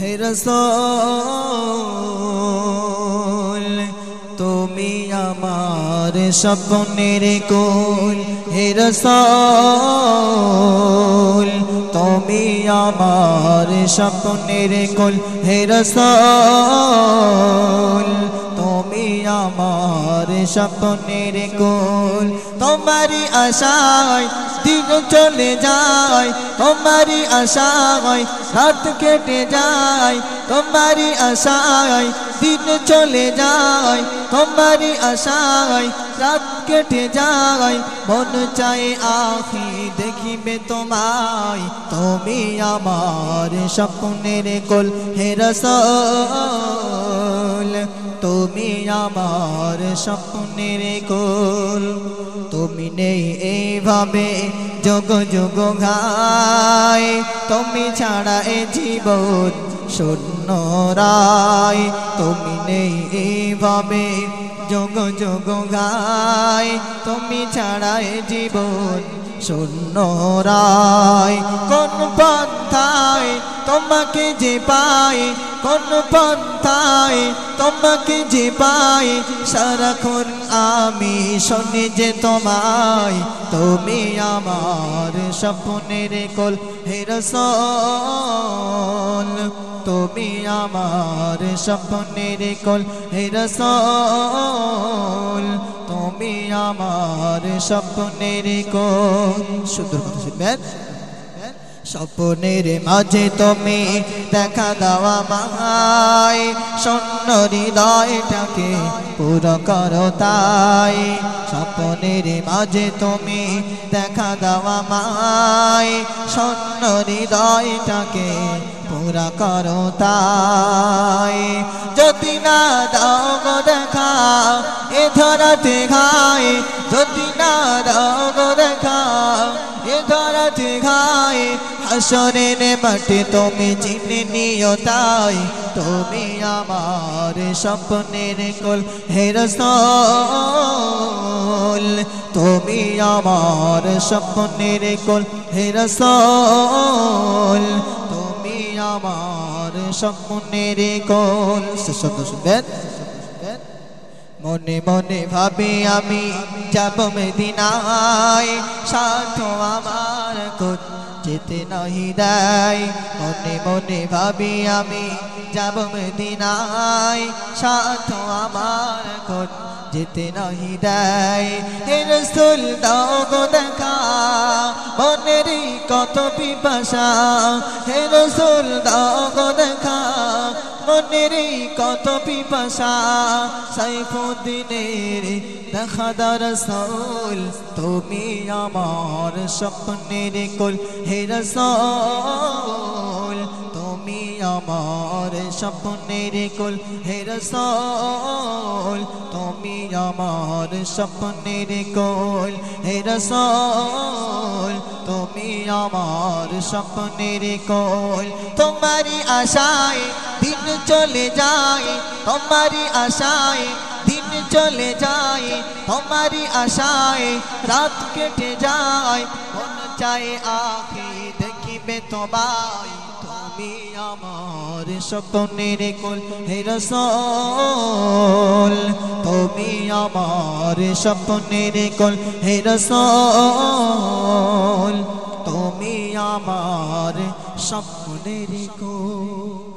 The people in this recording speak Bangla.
হে রসোল তুমি আমার স্বপ্নের কোল। হে রসোল তুমি আমার স্বপ্নের কোল। হে রসোল তুমি আমার স্বপ্নের কোল। তোমারই আশায় দিন চলে যায়। তোমারই আশায় রাত কেটে যায়। তোমারই আশায় দিন চলে যায়। তোমারই আশায় রাত কেটে যায়। মন চাই আখি দেখিবে তোমায়। তুমি আমার স্বপ্নের কোল হে রসল। তুমি আমার স্বপ্নের কোল। তুমি নেই এইভাবে যোগ যোগ ঘায় তুমি ছাড়া এ জীবন শূন্য রায় তুমি নেই এইভাবে যোগ যোগ গায় তুমি ছাড়া এ জীবন শূন্য রায় কোন পন্থায় তোমাকে যে পাই কোন পন্থায় তোমাকে যে পাই? সারাক্ষণ আমি শুনি যে তোমায়, তুমি আমার স্বপ্নের কোল হেরসল তুমি আমার স্বপ্নের কোল হেরসল তুমি আমার স্বপ্নের কোল। সুন্দর কথা শুনবেন। স্বপ্নের মাঝে তুমি দেখা দেওয়া মাই স্বর্ণ হৃদয়টাকে পুরো করো তাই। স্বপ্নের মাঝে তুমি দেখা দেওয়া মাই স্বর্ণ হৃদয়টাকে পুরা করো তাই। যদি না দাও দেখা, এ ধরাতে খাই যদি না দাও দেখা, এ ধরাতে খাই হাসরের মাঠে তুমি চিনে নিও তাই। তুমি আমার স্বপ্নের কোল হেরসল তুমি আমার স্বপ্নের কোল হেরসল তুমি আমার স্বপ্নের কোল। শব্দ শুনবেন? মনে মনে ভাবি আমি যাব মেদিনায়। কোন যেতে নহি দেয়। মনে মনে ভাবি আমি যাব মেদিনায়। সাথ আমার কোন যেতে নহি দেয়। এর সুল দাও দেখা মনেরই কত পিপাসা। হের সুল দাও দেখা মনেরই কত পিপাসা, সাইফুদ্দিনের দেখা দরসল তুমি আমার স্বপ্নের কোল হে রসল, তুমি আমার স্বপ্নের কোল হে রসল, তুমি আমার স্বপ্নের কোল হে রসল। আমার স্বপ্নের কোল তোমারই আশায় দিন চলে যায়, তোমারই আশায় দিন চলে যায়, তোমারই আশায় রাত কেটে যায়। মন চায় আখি দেখিবে তোমায়, তুমি আমার স্বপ্নের কোল হে রসল, তুমি আমার স্বপ্নের কোল হে রসল सपने को